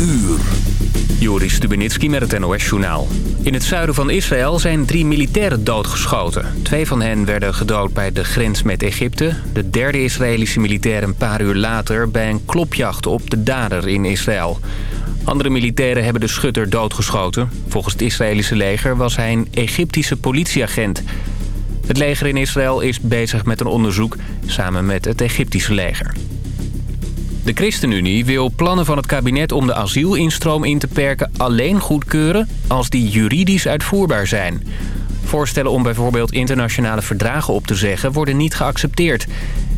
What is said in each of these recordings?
uur. Joris Stubenitski met het NOS-journaal. In het zuiden van Israël zijn drie militairen doodgeschoten. Twee van hen werden gedood bij de grens met Egypte. De derde Israëlische militair een paar uur later... bij een klopjacht op de dader in Israël. Andere militairen hebben de schutter doodgeschoten. Volgens het Israëlische leger was hij een Egyptische politieagent. Het leger in Israël is bezig met een onderzoek... samen met het Egyptische leger. De ChristenUnie wil plannen van het kabinet om de asielinstroom in te perken alleen goedkeuren als die juridisch uitvoerbaar zijn. Voorstellen om bijvoorbeeld internationale verdragen op te zeggen worden niet geaccepteerd.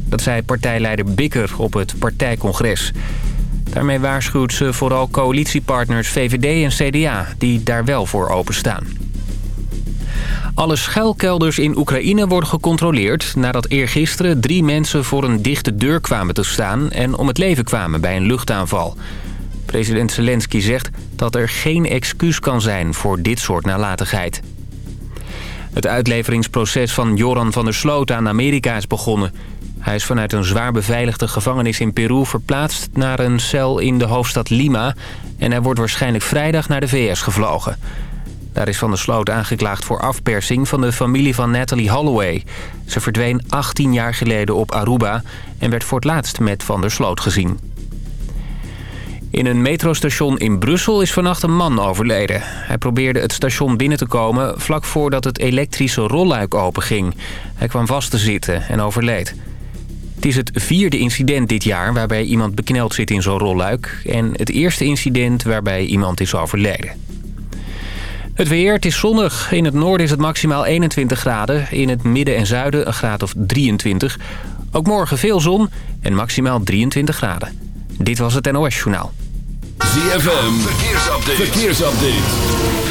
Dat zei partijleider Bikker op het partijcongres. Daarmee waarschuwt ze vooral coalitiepartners VVD en CDA die daar wel voor openstaan. Alle schuilkelders in Oekraïne worden gecontroleerd... nadat eergisteren drie mensen voor een dichte deur kwamen te staan... en om het leven kwamen bij een luchtaanval. President Zelensky zegt dat er geen excuus kan zijn voor dit soort nalatigheid. Het uitleveringsproces van Joran van der Sloot aan Amerika is begonnen. Hij is vanuit een zwaar beveiligde gevangenis in Peru verplaatst naar een cel in de hoofdstad Lima... en hij wordt waarschijnlijk vrijdag naar de VS gevlogen. Daar is Van der Sloot aangeklaagd voor afpersing van de familie van Natalie Holloway. Ze verdween 18 jaar geleden op Aruba en werd voor het laatst met Van der Sloot gezien. In een metrostation in Brussel is vannacht een man overleden. Hij probeerde het station binnen te komen vlak voordat het elektrische rolluik openging. Hij kwam vast te zitten en overleed. Het is het vierde incident dit jaar waarbij iemand bekneld zit in zo'n rolluik... en het eerste incident waarbij iemand is overleden. Het weer, het is zonnig. In het noorden is het maximaal 21 graden. In het midden en zuiden een graad of 23. Ook morgen veel zon en maximaal 23 graden. Dit was het NOS Journaal. ZFM, verkeersupdate. verkeersupdate.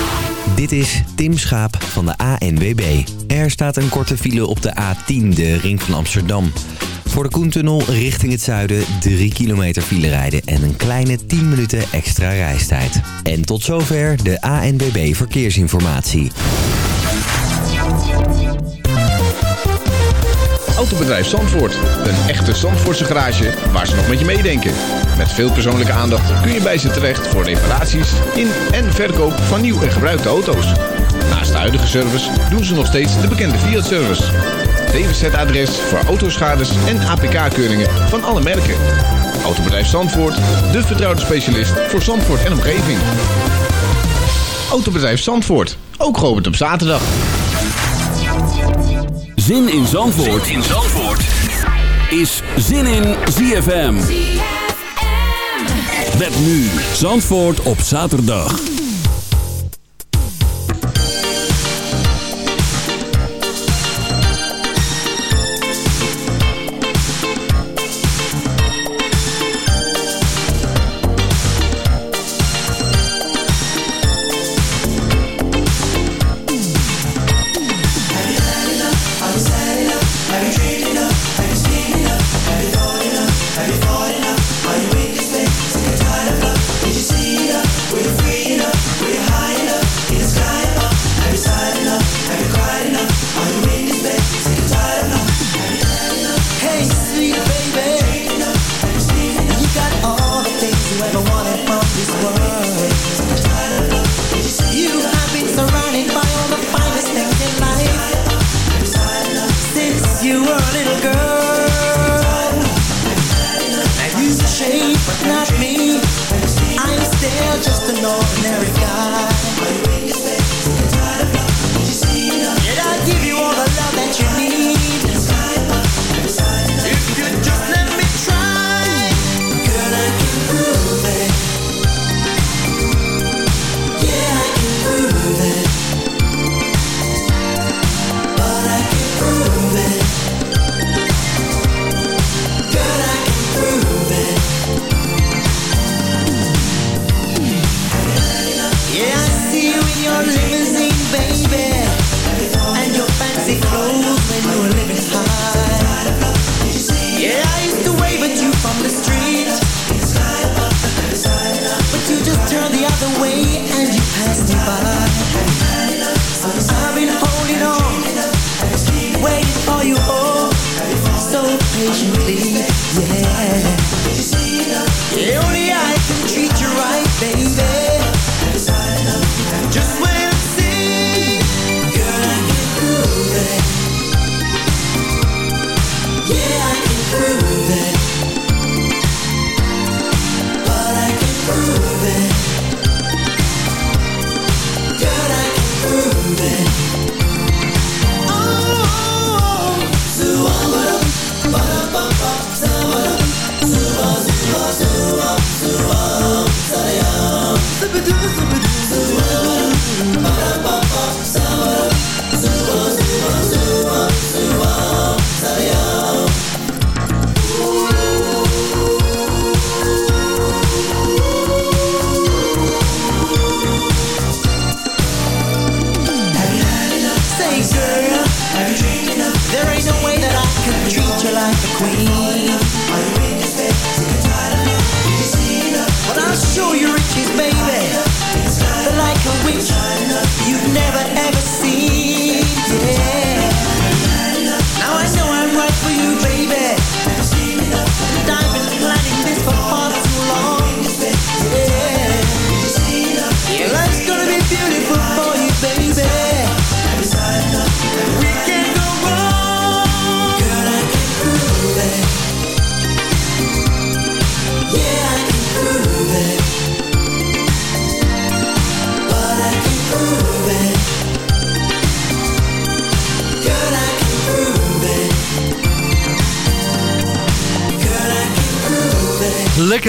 Dit is Tim Schaap van de ANWB. Er staat een korte file op de A10, de ring van Amsterdam. Voor de Koentunnel richting het zuiden 3 kilometer file rijden en een kleine 10 minuten extra reistijd. En tot zover de ANBB Verkeersinformatie. Autobedrijf Zandvoort. Een echte Zandvoortse garage waar ze nog met je meedenken. Met veel persoonlijke aandacht kun je bij ze terecht voor reparaties in en verkoop van nieuw en gebruikte auto's. Naast de huidige service doen ze nog steeds de bekende Fiat-service. DWZ-adres voor autoschades en APK-keuringen van alle merken. Autobedrijf Zandvoort, de vertrouwde specialist voor Zandvoort en omgeving. Autobedrijf Zandvoort, ook geopend op zaterdag. Zin in Zandvoort, zin in Zandvoort. is Zin in ZFM. Met nu Zandvoort op zaterdag.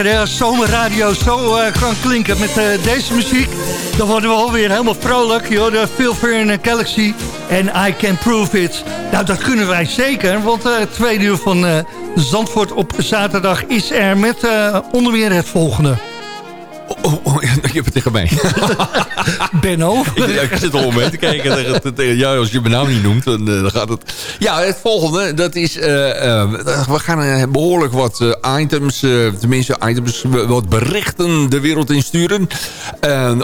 Lekker hè, als zomerradio zo uh, kan klinken met uh, deze muziek. Dan worden we alweer helemaal vrolijk. Je hoorde Phil Fern Galaxy en I Can Prove It. Nou, dat kunnen wij zeker, want uh, het tweede uur van Zandvoort op zaterdag is er met onder meer het volgende. Oh, oh, je hebt het tegen mij. Benno. ik, ik, zit al om mee te kijken. Ja, als je mijn naam niet noemt, dan, dan gaat het... Ja, het volgende, dat is... Uh, uh, we gaan behoorlijk wat items, tenminste items, wat berichten de wereld insturen.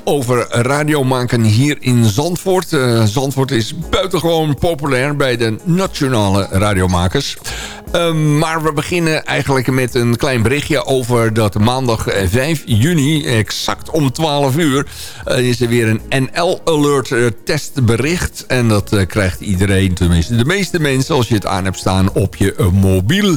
over radio maken hier in Zandvoort. Zandvoort is buitengewoon populair bij de nationale radiomakers. Um, maar we beginnen eigenlijk met een klein berichtje over dat maandag 5 juni, exact om 12 uur, uh, is er weer een NL Alert uh, testbericht. En dat krijgt iedereen, tenminste de meeste mensen, als je het aan hebt staan op je mobiel.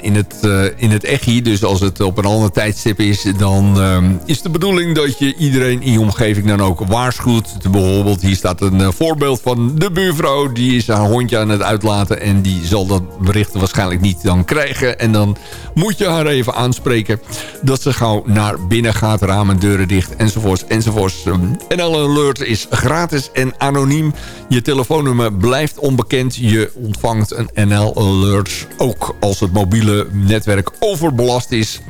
in het, in het EGI, dus als het op een ander tijdstip is, dan um, is de bedoeling dat je iedereen in je omgeving dan ook waarschuwt. Bijvoorbeeld, hier staat een voorbeeld van de buurvrouw, die is haar hondje aan het uitlaten en die zal dat bericht waarschijnlijk niet dan krijgen. En dan moet je haar even aanspreken dat ze gauw naar binnen gaat. Ramen, deuren dicht enzovoorts enzovoorts. NL Alert is gratis en anoniem. Je telefoonnummer blijft onbekend. Je ontvangt een NL Alert ook als het mobiele netwerk overbelast is.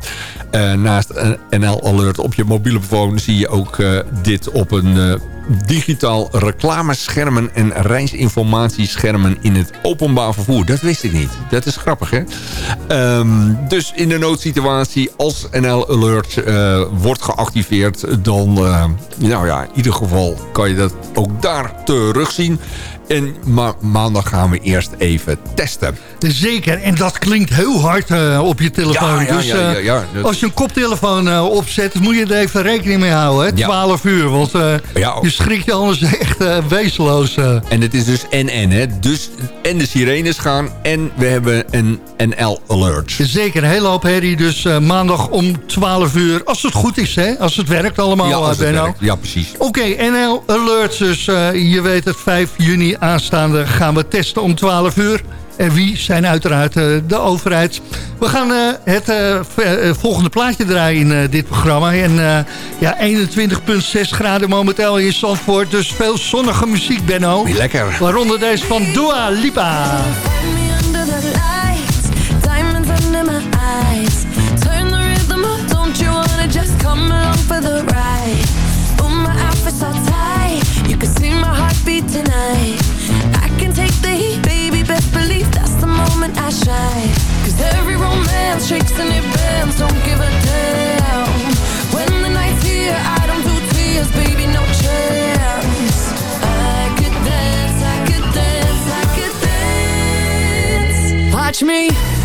Uh, naast een NL Alert op je mobiele telefoon zie je ook uh, dit op een... digitaal reclameschermen en reisinformatieschermen in het openbaar vervoer. Dat wist ik niet. Dat is grappig, hè? Um, dus in de noodsituatie, als NL Alert uh, wordt geactiveerd... dan, uh, nou ja, in ieder geval kan je dat ook daar terugzien. En ma maandag gaan we eerst even testen. Zeker, en dat klinkt heel hard uh, op je telefoon. Ja, dus ja, ja, uh, als je een koptelefoon uh, opzet, moet je er even rekening mee houden. Hè? 12 uur, want je schrikt je anders echt wezenloos. En het is dus en-en, hè? Dus en de sirenes gaan en we hebben een NL-alert. Zeker, een hele hoop herrie. Dus maandag om 12 uur, als het goed is, hè? Als het werkt allemaal, ja, als het werkt. ja precies. Oké, okay, NL-alert, dus je weet het, 5 juni aanstaande gaan we testen om 12 uur. En wie zijn uiteraard uh, de overheid. We gaan uh, het uh, volgende plaatje draaien in dit programma. En ja, 21,6 graden momenteel in Zandvoort. Dus veel zonnige muziek, Benno. Lekker. Waaronder deze van Dua Lipa. tonight believe that's the moment I shine. Cause every romance shakes and it bends, don't give a damn. When the night's here, I don't do tears, baby, no chance. I could dance, I could dance, I could dance. Watch me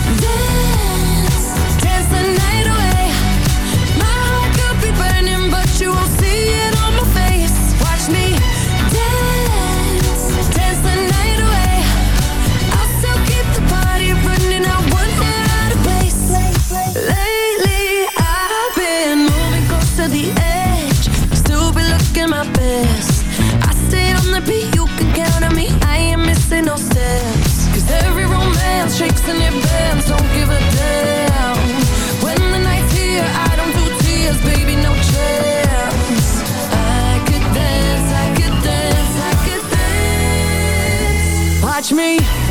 me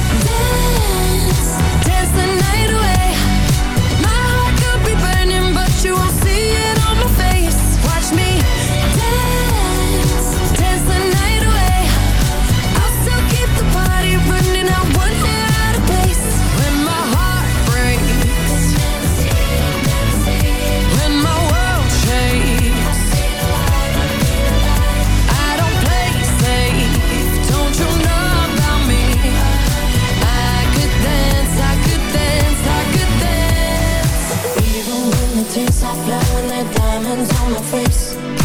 on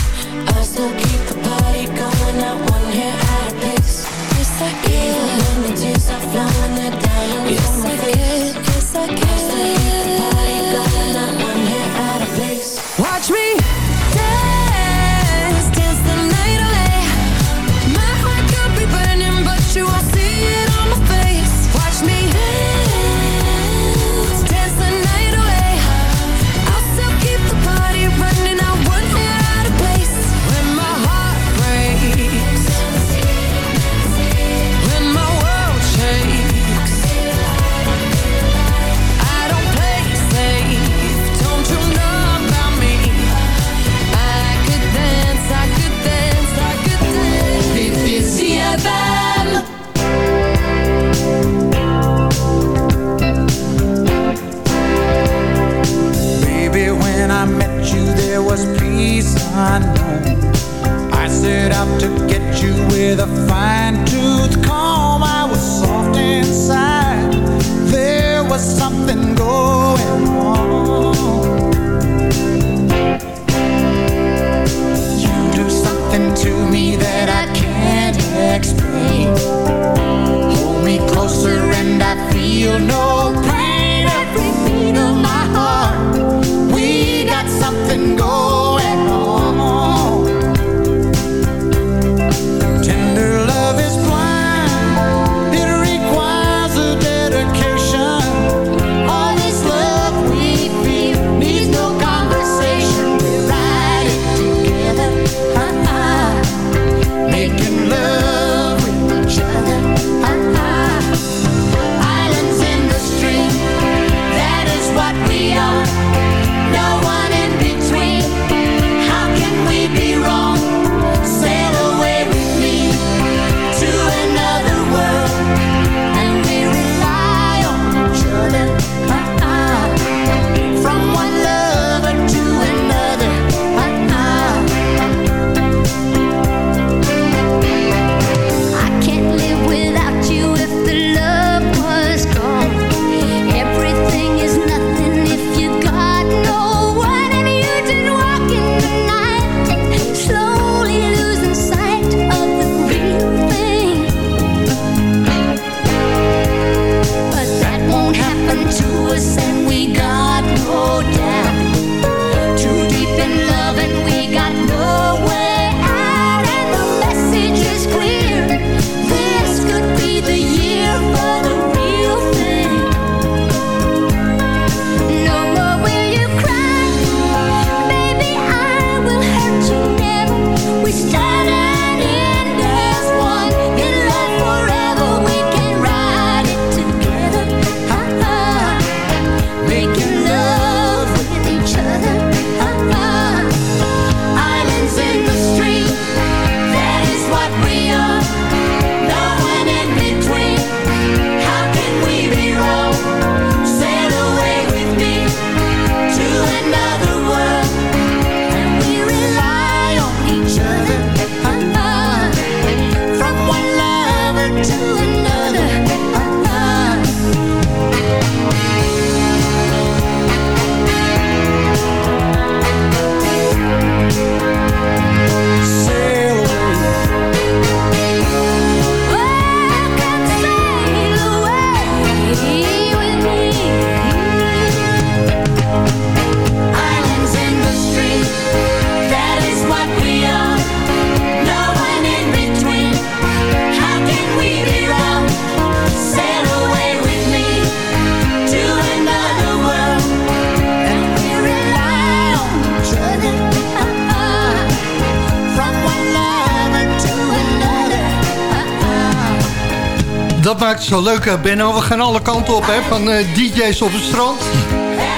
maakt het zo leuk, eh, Benno. We gaan alle kanten op, hè, van eh, DJ's op het strand.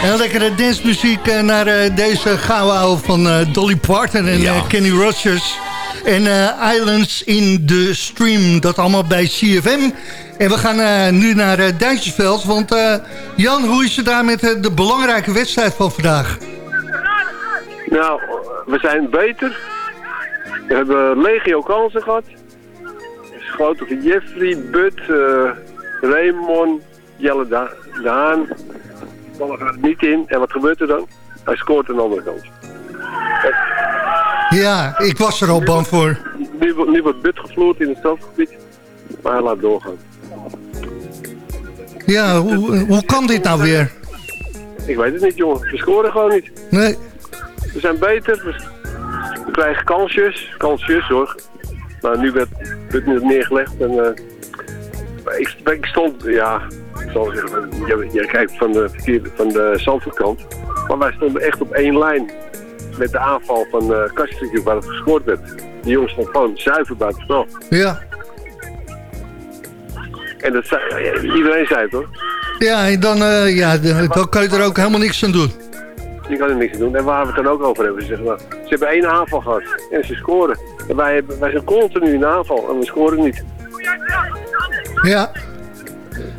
En lekkere dancemuziek eh, naar eh, deze gouden ouwe van eh, Dolly Parton en Ja. eh, Kenny Rogers. En eh, Islands in the Stream, dat allemaal bij CFM. En we gaan eh, nu naar eh Duitsersveld, want eh, Jan, hoe is het daar met de belangrijke wedstrijd van vandaag? Nou, we zijn beter. We hebben legio kansen gehad. Geschoten van Jeffrey, Bud, eh, Raymond, Jelle Da- Daan. Ballen gaat er niet in. En wat gebeurt er dan? Hij scoort een andere kant. Ja, ik was er al bang voor. Nu, wordt- nu wordt Bud gevloerd in het strafgebied. Maar hij laat doorgaan. Ja, hoe, hoe kan dit nou weer? Ik weet het niet, jongen. We scoren gewoon niet. Nee, We zijn beter. We krijgen kansjes. Kansjes, hoor. Maar nu werd Bud net neergelegd. En, eh, ik, ik stond, ja, ik zal zeggen, jij kijkt van de, verkeerde- van de Zandvoortkant. Maar wij stonden echt op één lijn. Met de aanval van uh, Kastrikum waar het gescoord werd. Die jongens stond gewoon zuiver buiten spel. ja. En dat zei, iedereen zei het hoor. Ja, en dan, eh, ja, de- dan kan je er ook helemaal niks aan doen. Die kan er niks aan doen. En waar we het dan ook over hebben. Ze, zeggen, nou, ze hebben één aanval gehad. En ze scoren. Wij, hebben- wij zijn continu in aanval. En we scoren niet. Ja,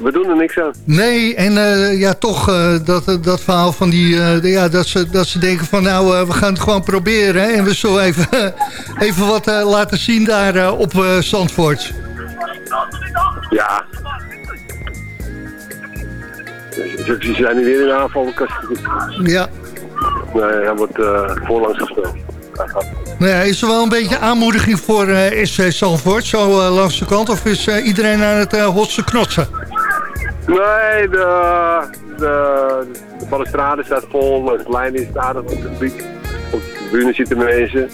We doen er niks aan. nee, en eh, ja, toch eh, dat, dat verhaal van die, eh, de- ja, dat, ze, dat ze denken van nou, eh, we gaan het gewoon proberen. Hè, en we zullen even, even wat eh, laten zien daar eh, op eh, Zandvoort. Ja. Ze, zijn nu weer in de aanval. Ja, Nee, hij wordt eh, voorlangs gespeeld. Nou ja, is er wel een beetje aanmoediging voor eh SV Zandvoort, zo eh, langs de kant? Of is eh, iedereen aan het uh, hotsen knotsen? Nee, de, de, de balustrade staat vol. De lijn is aardig op het publiek. Op de tribune zitten mensen.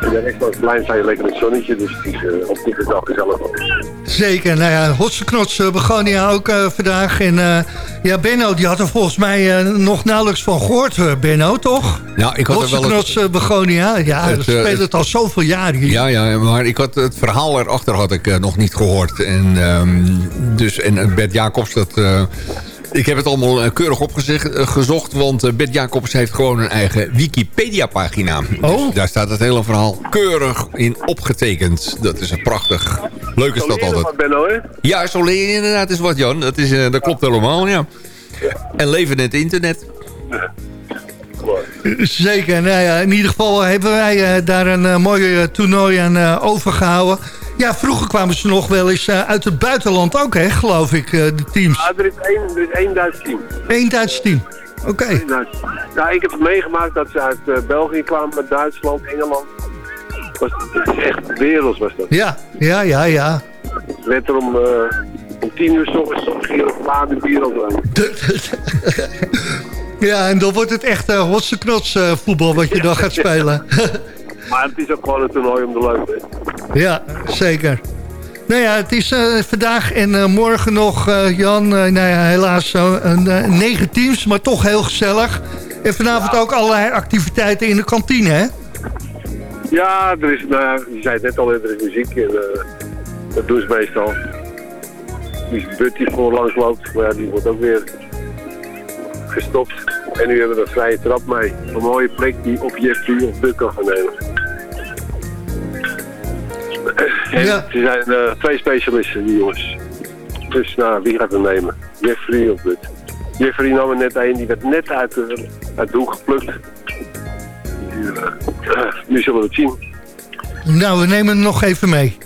En hier, in de rest van het plein je lekker het zonnetje. Dus het is uh, op dit dag gezellig. Zeker, nou ja, hotsen knotsen begonnen ook uh, vandaag. En uh, ja, Benno, die had er volgens mij uh, nog nauwelijks van gehoord, uh, Benno, toch? Nou, ik had er wel het... Begonia, ja, het, dat speelt het al zoveel jaar hier. Ja, ja, maar ik had het verhaal erachter had ik uh, nog niet gehoord. En, um, dus, en Bert Jacobs, dat... Ik heb het allemaal uh, keurig opgezocht, want uh, Bert Jacobs heeft gewoon een eigen Wikipedia-pagina. Oh. Dus daar staat het hele verhaal keurig in opgetekend. Dat is prachtig. Leuk is dat altijd. Wat, Benno, hè? Ja, zo leer je inderdaad eens wat, Jan. Dat, is, dat klopt helemaal, ja. En leven in het internet. Zeker, nou ja, in ieder geval hebben wij daar een mooi toernooi aan overgehouden. Ja, vroeger kwamen ze nog wel eens uh, uit het buitenland ook, hè, geloof ik, uh, de teams. Ja, er is één, er is één Duits team. Eén Duits team, oké. Okay. Ja, ik heb het meegemaakt dat ze uit uh, België kwamen, met Duitsland, Engeland. Was, dat is echt werelds was dat. Ja, ja, ja, ja. Het werd er om, uh, om tien uur soms ging er een bier over. Ja, en dan wordt het echt uh, hotse knots uh, voetbal wat je dan gaat spelen. maar het is ook gewoon een toernooi om de leuk Ja, zeker. Nou ja, het is uh, vandaag en uh, morgen nog, uh, Jan. nou ja, helaas negen teams, maar toch heel gezellig. En vanavond ja. ook allerlei activiteiten in de kantine, hè? Ja, er is, je zei het net al, er is muziek. En, dat doen ze meestal. Die but die voorlangs loopt, maar ja, die wordt ook weer gestopt. En nu hebben we een vrije trap mee. Een mooie plek die op Jeffrey of Buk kan gaan nemen. En ja. Ze zijn uh, twee specialisten, die jongens. Dus nou, wie gaat er nemen? Jeffrey of Buk? Jeffrey nam er net een, die werd net uit uit de hoek geplukt. Nu, uh, nu zullen we het zien. Nou, we nemen hem nog even mee.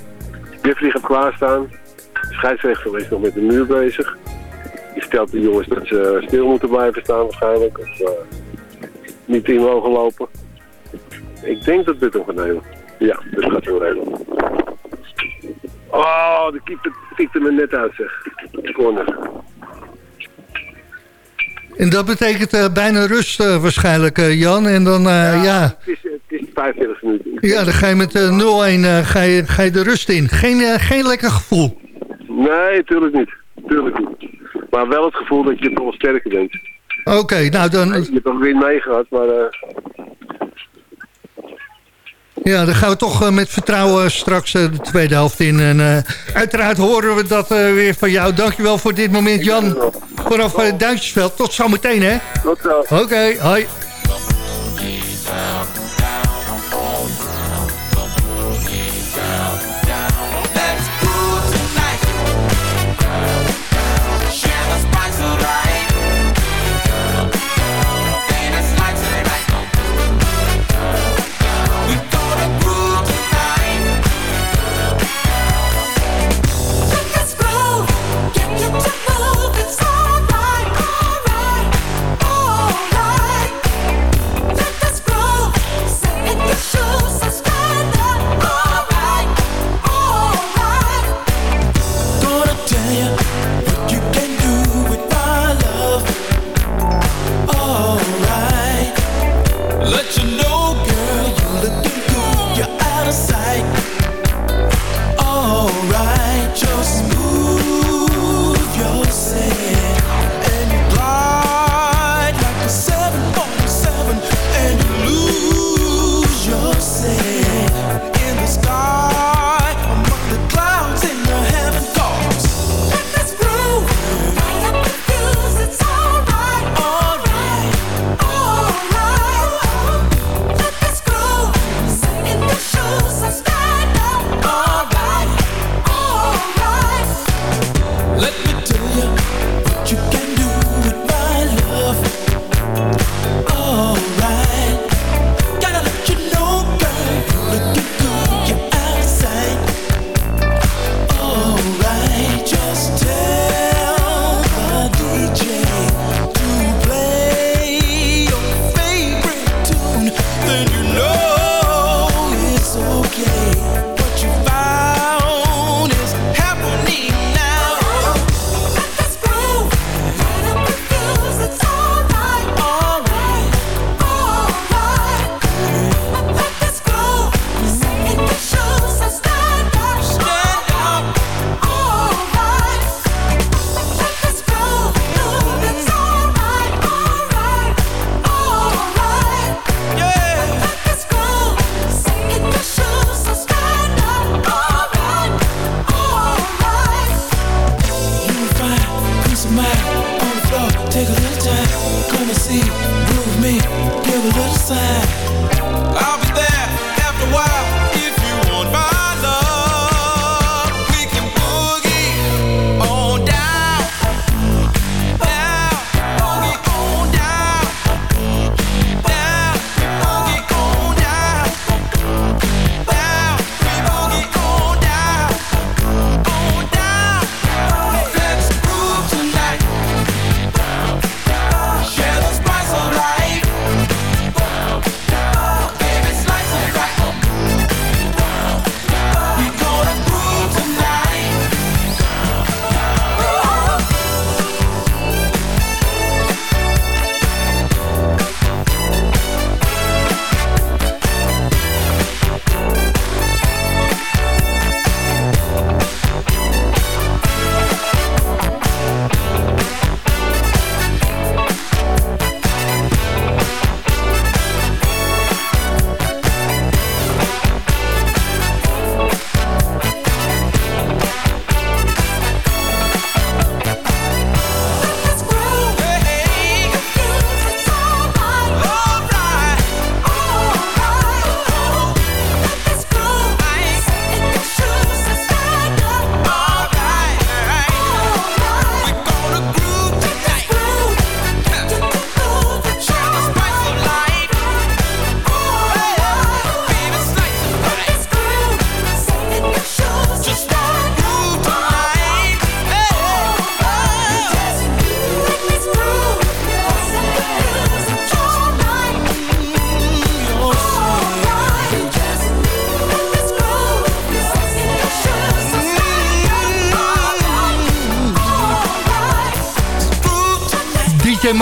Jeffrey gaat klaarstaan. De scheidsrechter is nog met de muur bezig. Die vertelt de jongens dat ze stil moeten blijven staan waarschijnlijk. Of niet in mogen lopen. Ik denk dat dit hem gaat nemen. Ja, dit gaat zo regelen. Oh, de keeper tikte me net uit zeg. Corner. En dat betekent uh, bijna rust uh, waarschijnlijk, uh, Jan. En dan, ja, ja. Het, is, het is 45 minuten. Ja, dan ga je met 0-1 ga je, ga je de rust in. Geen, geen lekker gevoel. Nee, tuurlijk niet. Tuurlijk niet. Maar wel het gevoel dat je toch sterker bent. Oké, okay, nou dan... Je hebt nog weer mee gehad, maar... Ja, dan gaan we toch eh, met vertrouwen straks eh, de tweede helft in. En eh, uiteraard horen we dat weer van jou. Dankjewel voor dit moment, Jan. Vanaf uh, Duitsersveld. Tot zometeen, hè? Tot zo. Oké, hoi.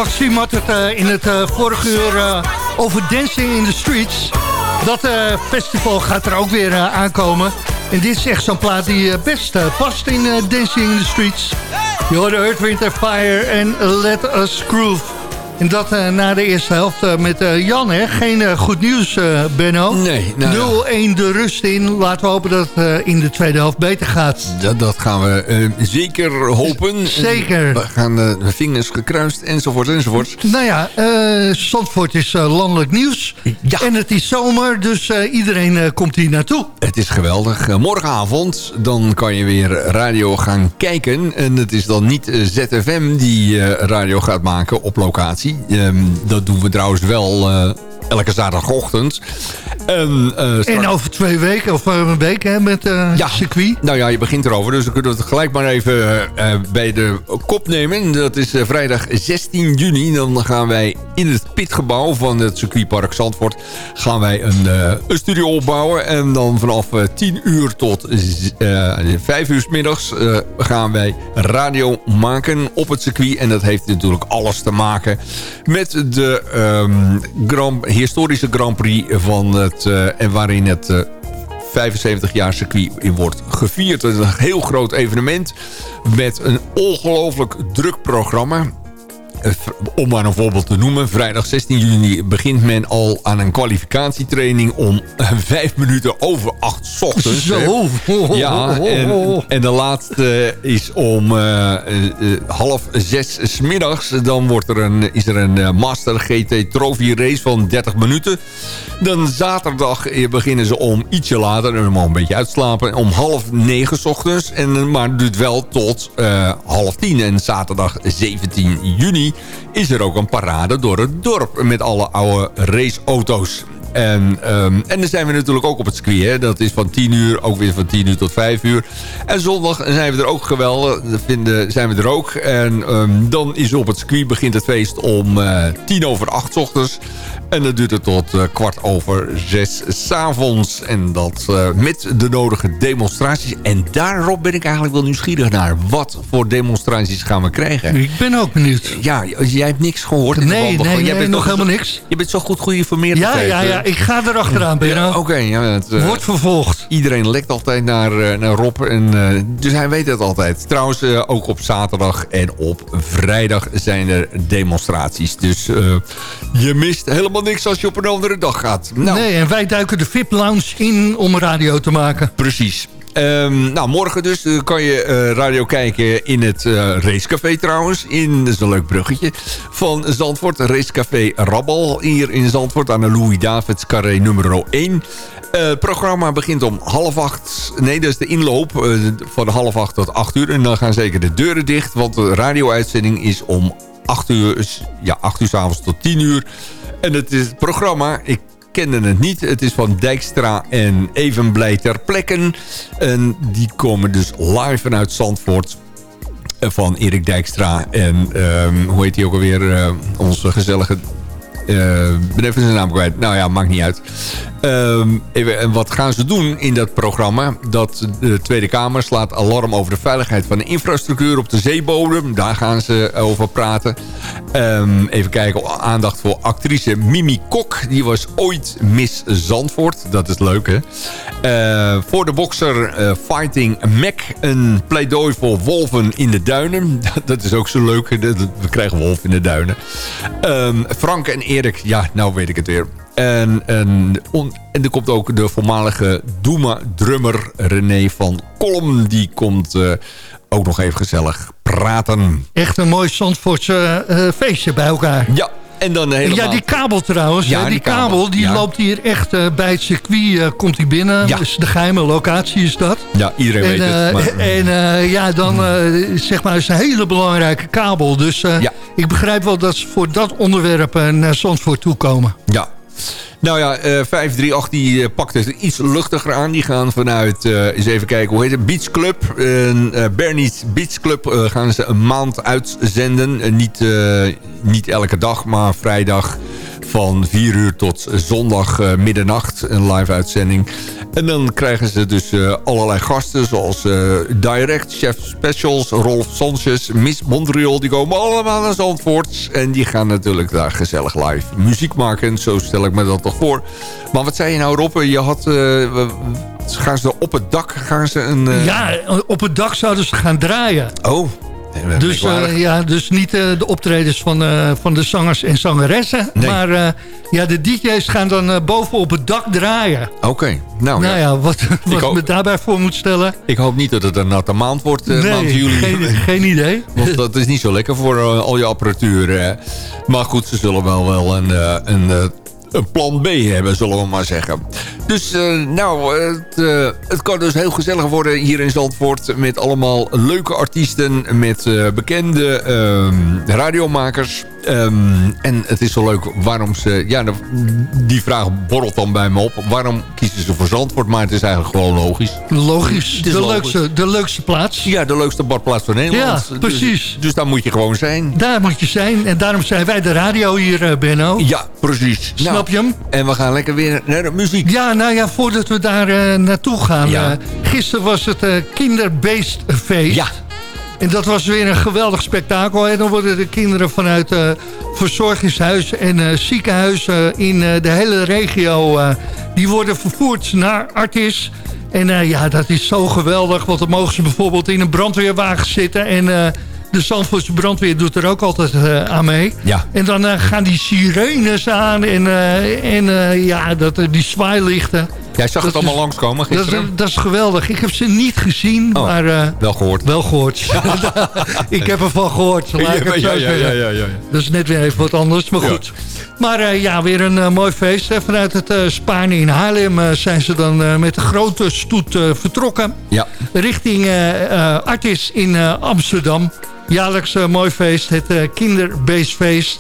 Maxime had het eh, in het eh, vorige uur eh, over Dancing in the Streets. Dat festival gaat er ook weer aankomen. En dit is echt zo'n plaat die best past in Dancing in the Streets. Je hoorde Earth, Fire en Let Us Groove. En dat eh, na de eerste helft eh, met eh, Jan, hè? Geen goed nieuws, Benno. Nee, nou ja. 0-1 de rust in. Laten we hopen dat het in de tweede helft beter gaat. Dat, dat gaan we zeker hopen. Zeker. We gaan de vingers gekruist enzovoort enzovoort. Nou ja, eh Zandvoort is eh, landelijk nieuws. Ja. En het is zomer, dus eh, iedereen komt hier naartoe. Het is geweldig. Morgenavond dan kan je weer radio gaan kijken. En het is dan niet ZFM die radio gaat maken op locatie. Ehm, dat doen we trouwens wel elke zaterdagochtend. En, eh, En over twee weken, of een week hè, met Ja. circuit. Nou ja, je begint erover, dus we kunnen het gelijk maar even eh, bij de kop nemen. Dat is vrijdag 16 juni. Dan gaan wij in het pitgebouw van het circuitpark Zandvoort... gaan wij een, een studio opbouwen. En dan vanaf eh, 10 uur tot z- eh 5 uur 's middags gaan wij radio maken op het circuit. En dat heeft natuurlijk alles te maken met de ehm, Grand, historische Grand Prix van het... eh, en waarin het... eh, 75 jaar circuit in wordt gevierd. Het is een heel groot evenement met een ongelooflijk druk programma. Eh, Om maar een voorbeeld te noemen. Vrijdag 16 juni begint men al aan een kwalificatietraining om eh, vijf minuten over acht ochtends. Zo. Ja, en, en de laatste is om eh, half zes 's middags. Dan wordt er een, is er een Master GT Trophy race van 30 minuten. Dan zaterdag beginnen ze om ietsje later. En dan mag een beetje uitslapen. Om half negen 's ochtends. En, maar het duurt wel tot half tien. En zaterdag 17 juni is er ook een parade door het dorp. Met alle oude raceauto's. En, ehm, en dan zijn we natuurlijk ook op het circuit. Hè. Dat is van 10 uur, ook weer van 10 uur tot 5 uur. En zondag zijn we er ook geweldig. Dat Vinden, zijn we er ook. En ehm, dan is op het circuit begint het feest om eh 10 over 8 's ochtends. En dat duurt het tot eh, kwart over 6 s'avonds. En dat eh, met de nodige demonstraties. En daarop ben ik eigenlijk wel nieuwsgierig naar. Wat voor demonstraties gaan we krijgen? Ik ben ook benieuwd. Ja, jij hebt niks gehoord. in de Nee, nee, Jij nee, bent nog helemaal niks. Je bent zo goed geïnformeerd. Ja, ja, eh. Ja, ik ga erachteraan, Benno. Ja, Oké, ja, het, eh, Wordt vervolgd. iedereen lekt altijd naar, eh, naar Rob. En, eh, dus hij weet het altijd. Trouwens, ook op zaterdag en op vrijdag zijn er demonstraties. Dus je mist helemaal niks als je op een andere dag gaat. Nou, Nee, en wij duiken de VIP-lounge in om radio te maken. Precies. Ehm, nou, morgen dus eh, kan je eh, radio kijken in het eh, racecafé trouwens. In, dat is een leuk bruggetje. Van Zandvoort, racecafé Rabbel. Hier in Zandvoort aan de Louis Davids carré nummer 1. Eh, het programma begint om half acht. Nee, dat is de inloop van half acht tot acht uur. En dan gaan zeker de deuren dicht. Want de radio-uitzending is om acht uur, ja, acht uur s'avonds tot tien uur. En het is het programma... Ik kende het niet. Het is van Dijkstra en Evenblij ter plekken. En die komen dus live vanuit Zandvoort eh, van Erik Dijkstra. En ehm, hoe heet hij ook alweer? eh, onze gezellige... Ik ben even zijn naam kwijt. Nou ja, maakt niet uit. Ehm, wat gaan ze doen in dat programma? Dat de Tweede Kamer slaat alarm over de veiligheid van de infrastructuur op de zeebodem. Daar gaan ze over praten. Ehm, even kijken, aandacht voor actrice Mimi Kok. Die was ooit Miss Zandvoort. Dat is leuk, hè? Eh, voor de bokser eh, Fighting Mac. Een pleidooi voor wolven in de duinen. Dat is ook zo leuk. We krijgen wolven in de duinen. Ehm, Frank en Erik, ja, nou weet ik het weer. En, en, on- en er komt ook de voormalige Doema-drummer René van Kolm. Die komt eh, ook nog even gezellig praten. Echt een mooi Zandvoortse eh, feestje bij elkaar. Ja, en dan helemaal... Ja, die kabel trouwens. Ja, die, die kabel, kabel, die ja. loopt hier echt eh, bij het circuit komt die binnen. Ja. Dus de geheime locatie is dat. Ja, iedereen En, weet het. Maar, en ja, dan eh, zeg maar is een hele belangrijke kabel. Dus Ja. ik begrijp wel dat ze voor dat onderwerp naar Zandvoort toekomen. Ja. Nou ja, eh 538 die eh, pakt het iets luchtiger aan. Die gaan vanuit, eh, eens even kijken, hoe heet het? Beach Club. Eh Bernie's Beach Club eh, gaan ze een maand uitzenden. Eh, niet, eh, niet elke dag, maar vrijdag van 4 uur tot zondag eh, middernacht. Een live uitzending. En dan krijgen ze dus eh, allerlei gasten, zoals eh, Direct, Chef Specials, Rolf Sanchez, Miss Montreal. Die komen allemaal naar Zandvoort. En die gaan natuurlijk daar gezellig live muziek maken. Zo stel ik me dat toch voor. Maar wat zei je nou Rob? Je had, gaan ze op het dak gaan ze een... Ja, op het dak zouden ze gaan draaien. Oh, Dus, eh, ja, dus niet eh, de optredens van, eh, van de zangers en zangeressen. Nee. Maar ja, de DJ's gaan dan eh, boven op het dak draaien. Oké, nou, nou ja. ja, wat, wat hoop- ik me daarbij voor moet stellen. Ik hoop niet dat het een natte maand wordt, maand juli. geen, geen idee. Want dat is niet zo lekker voor al je apparatuur. Maar goed, ze zullen wel wel een, een, een plan B hebben, zullen we maar zeggen. Dus eh, nou, het, eh, het kan dus heel gezellig worden hier in Zandvoort... met allemaal leuke artiesten, met eh, bekende ehm, radiomakers... Ehm, en het is zo leuk waarom ze... Ja, de- die vraag borrelt dan bij me op. Waarom kiezen ze voor Zandvoort? Maar het is eigenlijk gewoon logisch. Logisch, de, logisch. Leukste, de leukste plaats. Ja, de leukste badplaats van Nederland. Ja, precies. Dus, dus daar moet je gewoon zijn. Daar moet je zijn. En daarom zijn wij de radio hier, eh, Benno. Ja, precies. Nou, Snap je hem? En we gaan lekker weer naar de muziek. Ja, nou ja, voordat we daar eh, naartoe gaan. Ja. eh, gisteren was het eh kinderbeestfeest. Ja. En dat was weer een geweldig spektakel. En dan worden de kinderen vanuit eh, verzorgingshuizen en eh, ziekenhuizen in eh, de hele regio... die worden vervoerd naar Artis. En ja, dat is zo geweldig. Want dan mogen ze bijvoorbeeld in een brandweerwagen zitten... en de Zandvoortse brandweer doet er ook altijd aan mee. Ja. En dan gaan die sirenes aan en, en ja, dat, die zwaailichten. Jij zag het Dat allemaal langskomen Dat is, gisteren? dat is geweldig. Ik heb ze niet gezien, Oh. maar eh, Wel gehoord. wel gehoord. ik heb ervan gehoord. Laat ik het zo zeggen. ja. Dat is net weer even wat anders, maar Ja. goed. Maar eh, ja, weer een eh, mooi feest. Hè. Vanuit het Spaan in Haarlem zijn ze dan met een grote stoet vertrokken. Ja. Richting Artis in Amsterdam. Jaarlijks mooi feest, het kinderbeestfeest.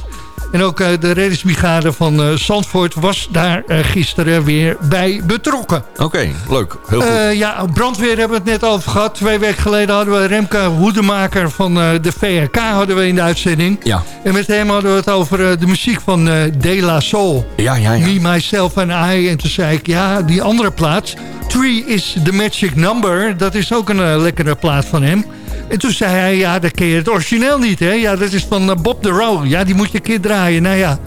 En ook eh, de reddingsbrigade van eh, Zandvoort was daar eh, gisteren weer bij betrokken. Oké, leuk. Heel goed. Ja, brandweer hebben we het net over gehad. Twee weken geleden hadden we Remke Hoedemaker van de VRK hadden we in de uitzending. ja. En met hem hadden we het over de muziek van De La Soul. Ja, ja, ja. Me, Myself en I. En toen zei ik, ja, die andere plaats. Three is the magic number. Dat is ook een lekkere plaat van hem. En toen zei hij, ja, dat ken je het origineel niet, hè? Ja, dat is van eh, Bob the Row. Ja, die moet je een keer draaien. Nou ja,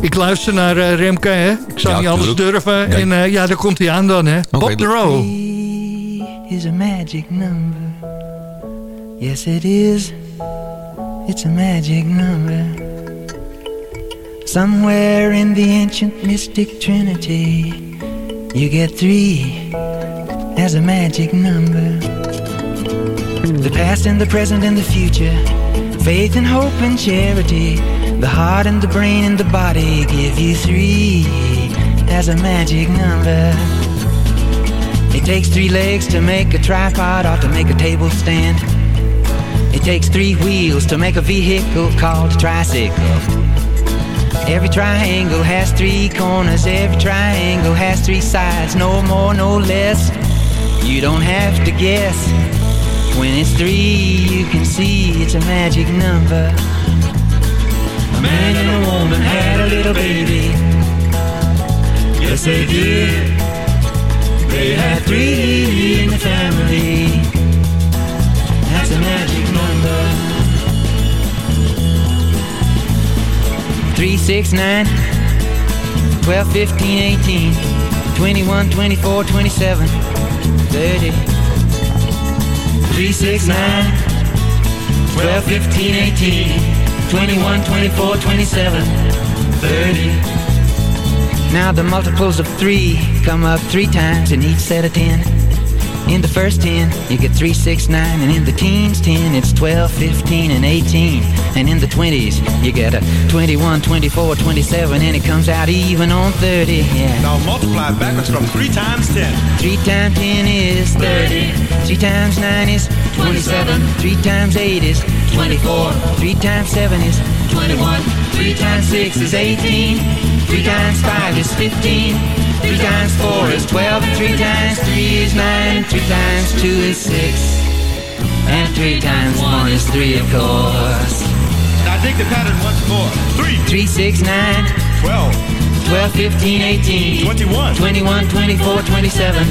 ik luister naar eh, Remke, hè? Ik zou Ja, niet anders durven. Nee. En eh, ja, daar komt hij aan dan, hè? Bob the dat- Row. is a magic number. Yes, it is. It's a magic number. Somewhere in the ancient mystic trinity, you get three as a magic number. The past and the present and the future, faith and hope and charity, the heart and the brain and the body give you three as a magic number. It takes three legs to make a tripod or to make a table stand. It takes three wheels to make a vehicle called a tricycle. Every triangle has three corners, every triangle has three sides, no more, no less. You don't have to guess. When it's three, you can see it's a magic number. A man and a woman had a little baby. Yes, they did. They had three in the family. That's a magic number. Three, six, nine, 12, 15, 18, 21, 24, 27, 30. Three, six, nine, 12, 15, 18, 21, 24, 27, 30. Now the multiples of three come up three times in each set of ten. In the first ten, you get three, six, nine, and in the teens, ten, it's 12, 15, and 18. And in the twenties, you get a 21, 24, 27, and it comes out even on 30, yeah. Now multiply backwards from 3 times 10. Three times ten is 30. Three times nine is 27. Three times eight is 24. Three times seven is 21. Three times six is 18. Three times five is 15. Three times four is 12. And three times three is nine. Three times two is six. And three times one is three, of course. Now dig the pattern once more. 3, Three, six, nine, 12, 12, 15, 18, 21. 21, 24, 27,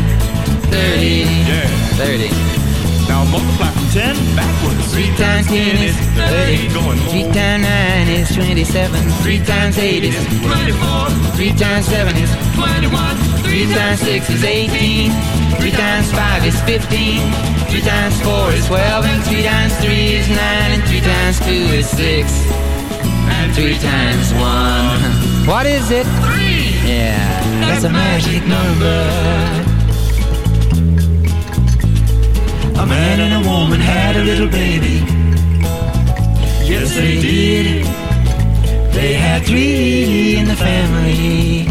30. Yeah. 30. Now multiply from 10 backwards. Three times ten is thirty. Going Three more. times nine is twenty-seven. Three times eight is twenty-four. Three times seven is twenty-one. Three Three times six is 18. Three times five is 15. Three times four is 12. And three times three is nine. And three times two is six. And three times one. What is it? Three. Yeah, that's a magic number. A man and a woman had a little baby. Yes, they did. They had three in the family.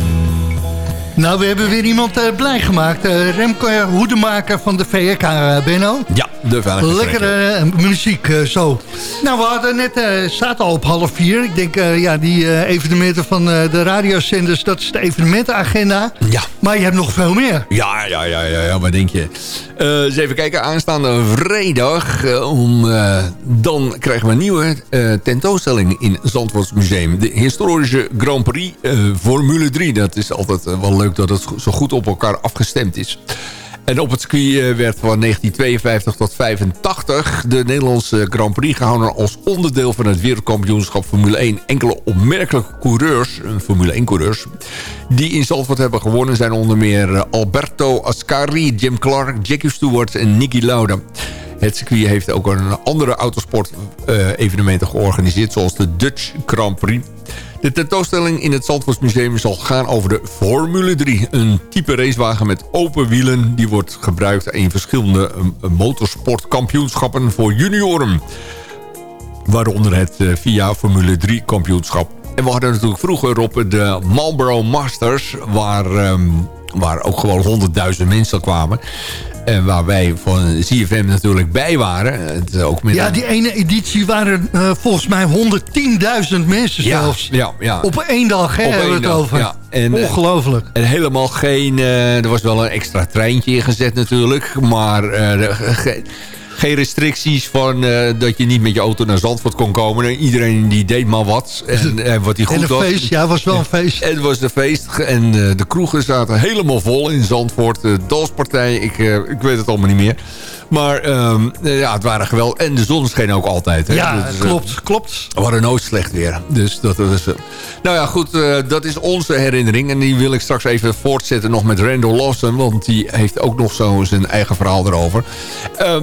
Nou, we hebben weer iemand eh, blij gemaakt. Eh, Remco Hoedemaker van de VK, eh, Benno. Ja, de. Lekkere muziek, eh, zo. Nou, we hadden net, zaten al op half vier. Ik denk, eh, ja, die evenementen van de radiozenders, dat is de evenementenagenda. Ja. Maar je hebt nog veel meer. Ja, ja, ja, ja, ja, wat denk je? Eens even kijken, aanstaande vrijdag... om, dan krijgen we een nieuwe tentoonstelling in het Zandvoortsmuseum. De historische Grand Prix Formule 3. Dat is altijd wel leuk dat het zo goed op elkaar afgestemd is. En op het circuit eh, werd van 1952 tot 85 de Nederlandse Grand Prix gehouden als onderdeel van het wereldkampioenschap Formule 1. Enkele opmerkelijke coureurs, eh, Formule 1 coureurs, die in Zandvoort hebben gewonnen zijn onder meer eh, Alberto Ascari, Jim Clark, Jackie Stewart en Niki Lauda. Het circuit heeft ook een andere autosport eh, evenementen georganiseerd, zoals de Dutch Grand Prix. De tentoonstelling in het Zandvoortsmuseum zal gaan over de Formule 3. Een type racewagen met open wielen. Die wordt gebruikt in verschillende eh, motorsportkampioenschappen voor junioren. Waaronder het eh, VIA Formule 3 kampioenschap. En we hadden natuurlijk vroeger op de Marlboro Masters... waar, ehm, waar ook gewoon 100.000 mensen kwamen. En waar wij van CFM natuurlijk bij waren. Het, ook met Ja, die ene editie waren eh, volgens mij 110.000 mensen zelfs. ja, ja. Op één dag, hè, Op hebben we het over. ja. En, eh, Ongelooflijk. En helemaal geen... eh, er was wel een extra treintje ingezet natuurlijk. Maar eh, ge- geen restricties van eh, dat je niet met je auto naar Zandvoort kon komen. Iedereen die deed maar wat. En, wat die goed En een was. feest, ja, het was wel een feest. Het was een feest. En eh, de kroegen zaten helemaal vol in Zandvoort. De danspartij, ik, eh, ik weet het allemaal niet meer. Maar ehm, eh, ja, het waren geweldig. En de zon scheen ook altijd. Hè? Ja, Dus, klopt, klopt. we hadden nooit slecht weer. Dus dat was... nou ja, goed. dat is onze herinnering. En die wil ik straks even voortzetten nog met Randall Lawson. Want die heeft ook nog zo zijn eigen verhaal erover. Eh,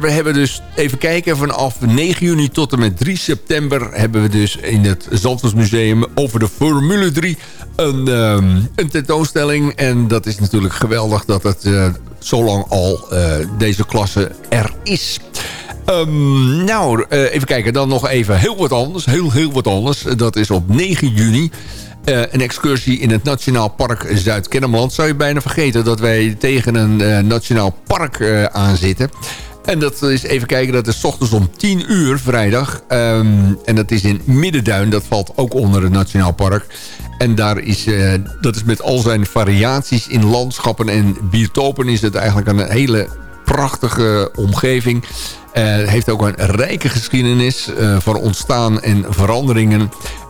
we hebben dus... Even kijken. Vanaf 9 juni tot en met 3 september... hebben we dus in het Zandvoortsmuseum over de Formule 3... Een, ehm, een tentoonstelling. En dat is natuurlijk geweldig dat het eh, zo lang al eh, deze klasse er is. Ehm, nou, eh, even kijken. Dan nog even heel wat anders. Heel, heel wat anders. Dat is op 9 juni. een excursie in het Nationaal Park Zuid-Kennemerland. Zou je bijna vergeten dat wij tegen een Nationaal Park aanzitten. En dat is even kijken, dat is ochtends om 10 uur vrijdag. Ehm, en dat is in Middenduin, dat valt ook onder het Nationaal Park. En daar is, eh, dat is met al zijn variaties in landschappen en biotopen... is het eigenlijk een hele prachtige omgeving. Eh, Het heeft ook een rijke geschiedenis eh, van ontstaan en veranderingen.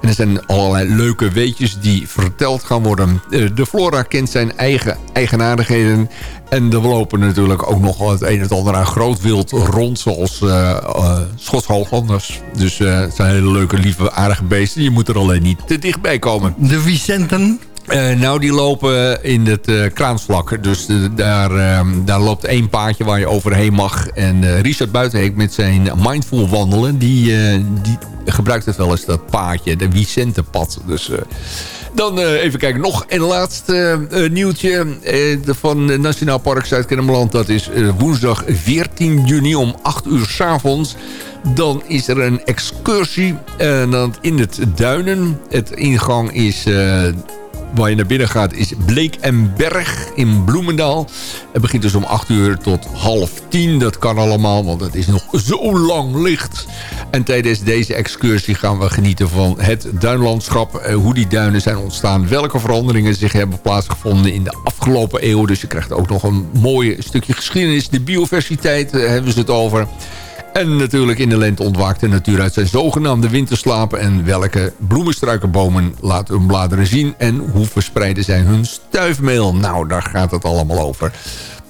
En er zijn allerlei leuke weetjes die verteld gaan worden. Eh, de flora kent zijn eigen eigenaardigheden. En er lopen natuurlijk ook nog het een en het ander aan groot wild rond. Zoals eh eh, Schotshooglanders. Dus eh, het zijn hele leuke, lieve, aardige beesten. Je moet er alleen niet te dichtbij komen. De Vicenten. Eh, nou, die lopen in het eh, kraansvlak. Dus eh, daar, eh, daar loopt één paadje waar je overheen mag. En Richard Buitenheek met zijn mindful wandelen... die, die gebruikt het wel eens, dat paadje. De Vicentenpad. Dus... dan even kijken, nog een laatste nieuwtje de- van Nationaal Park Zuid-Kennemerland. Dat is woensdag 14 juni om 8 uur s avonds. Dan is er een excursie in het Duinen. Het ingang is... Waar je naar binnen gaat is Bleek en Berg in Bloemendaal. Het begint dus om 8 uur tot half 10. Dat kan allemaal, want het is nog zo lang licht. En tijdens deze excursie gaan we genieten van het duinlandschap. eh, Hoe die duinen zijn ontstaan. Welke veranderingen zich hebben plaatsgevonden in de afgelopen eeuw. Dus je krijgt ook nog een mooi stukje geschiedenis. De biodiversiteit eh, hebben ze het over. En natuurlijk in de lente ontwaakt de natuur uit zijn zogenaamde winterslapen... en welke bloemenstruikenbomen laten hun bladeren zien... en hoe verspreiden zij hun stuifmeel. Nou, daar gaat het allemaal over.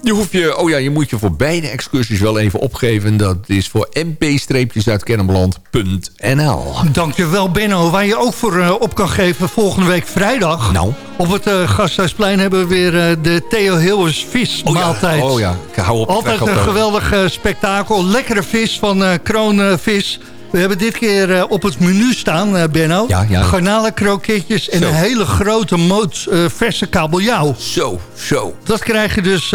Je, hoef je, oh ja, je moet je voor beide excursies wel even opgeven. Dat is voor mp-zuidkennemerland.nl. Dankjewel Benno. Waar je ook voor eh, op kan geven volgende week vrijdag. Nou. Op het eh, Gasthuisplein hebben we weer eh, de Theo Hilwers vismaaltijd. Oh ja, ik hou op. Altijd op, een geweldig spektakel. Lekkere vis van kroonvis. We hebben dit keer eh, op het menu staan, eh, Benno. Ja, ja. Garnalenkroketjes en Zo. een hele grote moot eh, verse kabeljauw. Zo, zo. Dat krijg je dus